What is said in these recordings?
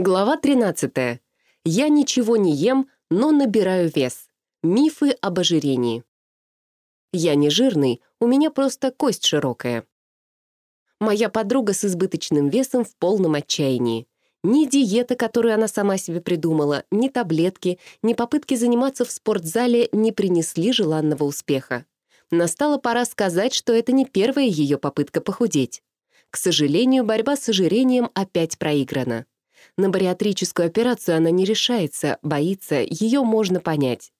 Глава 13. Я ничего не ем, но набираю вес. Мифы об ожирении. Я не жирный, у меня просто кость широкая. Моя подруга с избыточным весом в полном отчаянии. Ни диета, которую она сама себе придумала, ни таблетки, ни попытки заниматься в спортзале не принесли желанного успеха. Настала пора сказать, что это не первая ее попытка похудеть. К сожалению, борьба с ожирением опять проиграна. На бариатрическую операцию она не решается, боится, ее можно понять.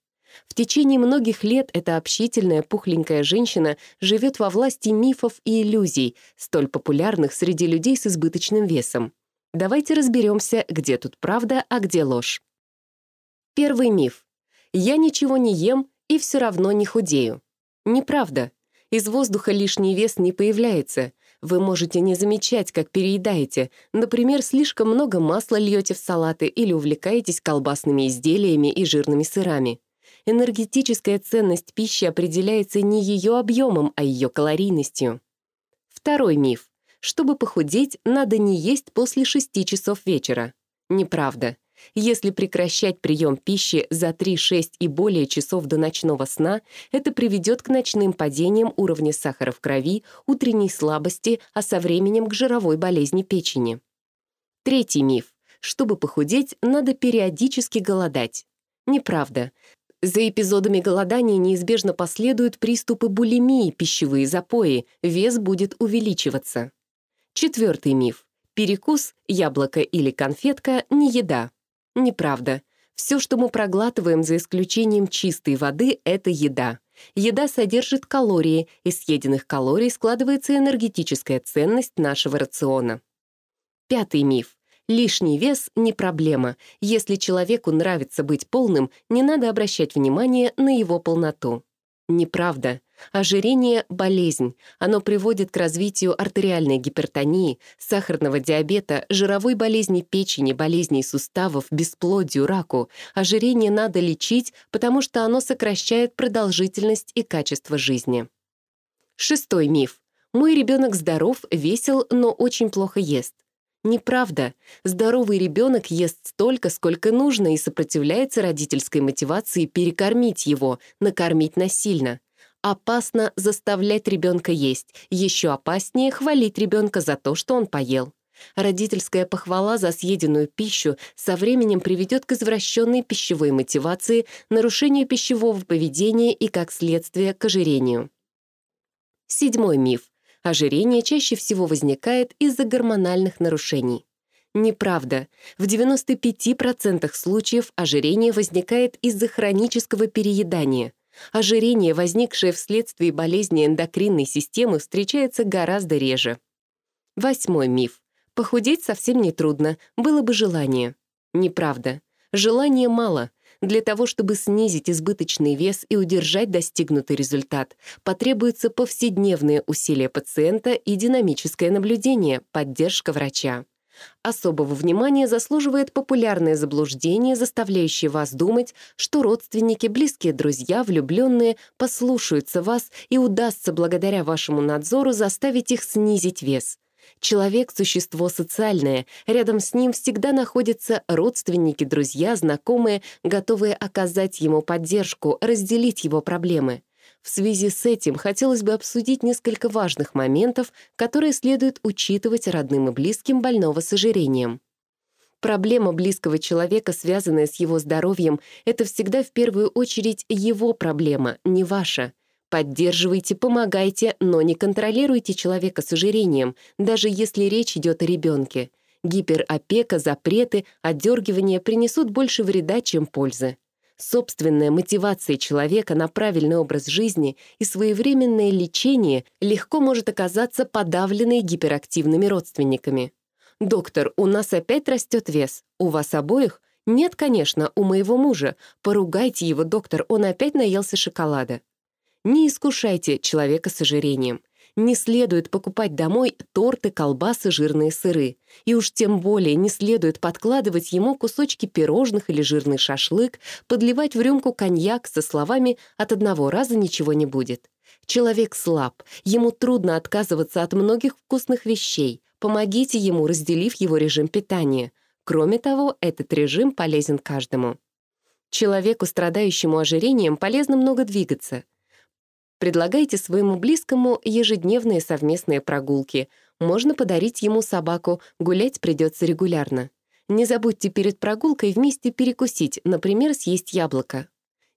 В течение многих лет эта общительная, пухленькая женщина живет во власти мифов и иллюзий, столь популярных среди людей с избыточным весом. Давайте разберемся, где тут правда, а где ложь. Первый миф. Я ничего не ем и все равно не худею. Неправда. Из воздуха лишний вес не появляется. Вы можете не замечать, как переедаете. Например, слишком много масла льете в салаты или увлекаетесь колбасными изделиями и жирными сырами. Энергетическая ценность пищи определяется не ее объемом, а ее калорийностью. Второй миф. Чтобы похудеть, надо не есть после 6 часов вечера. Неправда. Если прекращать прием пищи за 3-6 и более часов до ночного сна, это приведет к ночным падениям уровня сахара в крови, утренней слабости, а со временем к жировой болезни печени. Третий миф. Чтобы похудеть, надо периодически голодать. Неправда. За эпизодами голодания неизбежно последуют приступы булимии, пищевые запои, вес будет увеличиваться. Четвертый миф. Перекус, яблоко или конфетка — не еда. Неправда. Все, что мы проглатываем за исключением чистой воды, — это еда. Еда содержит калории, из съеденных калорий складывается энергетическая ценность нашего рациона. Пятый миф. Лишний вес — не проблема. Если человеку нравится быть полным, не надо обращать внимание на его полноту. Неправда. Ожирение — болезнь. Оно приводит к развитию артериальной гипертонии, сахарного диабета, жировой болезни печени, болезней суставов, бесплодию, раку. Ожирение надо лечить, потому что оно сокращает продолжительность и качество жизни. Шестой миф. Мой ребенок здоров, весел, но очень плохо ест. Неправда. Здоровый ребенок ест столько, сколько нужно, и сопротивляется родительской мотивации перекормить его, накормить насильно. Опасно заставлять ребенка есть, еще опаснее хвалить ребенка за то, что он поел. Родительская похвала за съеденную пищу со временем приведет к извращенной пищевой мотивации, нарушению пищевого поведения и, как следствие, к ожирению. Седьмой миф. Ожирение чаще всего возникает из-за гормональных нарушений. Неправда. В 95% случаев ожирение возникает из-за хронического переедания. Ожирение, возникшее вследствие болезни эндокринной системы, встречается гораздо реже. Восьмой миф. Похудеть совсем не трудно, было бы желание. Неправда. Желания мало. Для того, чтобы снизить избыточный вес и удержать достигнутый результат, потребуются повседневные усилия пациента и динамическое наблюдение, поддержка врача. Особого внимания заслуживает популярное заблуждение, заставляющее вас думать, что родственники, близкие друзья, влюбленные послушаются вас и удастся благодаря вашему надзору заставить их снизить вес. Человек — существо социальное, рядом с ним всегда находятся родственники, друзья, знакомые, готовые оказать ему поддержку, разделить его проблемы. В связи с этим хотелось бы обсудить несколько важных моментов, которые следует учитывать родным и близким больного с ожирением. Проблема близкого человека, связанная с его здоровьем, это всегда в первую очередь его проблема, не ваша. Поддерживайте, помогайте, но не контролируйте человека с ожирением, даже если речь идет о ребенке. Гиперопека, запреты, отдергивания принесут больше вреда, чем пользы. Собственная мотивация человека на правильный образ жизни и своевременное лечение легко может оказаться подавленной гиперактивными родственниками. «Доктор, у нас опять растет вес. У вас обоих?» «Нет, конечно, у моего мужа. Поругайте его, доктор, он опять наелся шоколада». Не искушайте человека с ожирением. Не следует покупать домой торты, колбасы, жирные сыры. И уж тем более не следует подкладывать ему кусочки пирожных или жирный шашлык, подливать в рюмку коньяк со словами «от одного раза ничего не будет». Человек слаб, ему трудно отказываться от многих вкусных вещей. Помогите ему, разделив его режим питания. Кроме того, этот режим полезен каждому. Человеку, страдающему ожирением, полезно много двигаться. Предлагайте своему близкому ежедневные совместные прогулки. Можно подарить ему собаку, гулять придется регулярно. Не забудьте перед прогулкой вместе перекусить, например, съесть яблоко.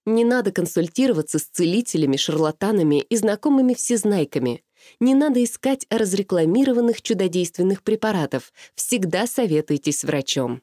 Не надо консультироваться с целителями, шарлатанами и знакомыми всезнайками. Не надо искать разрекламированных чудодейственных препаратов. Всегда советуйтесь с врачом.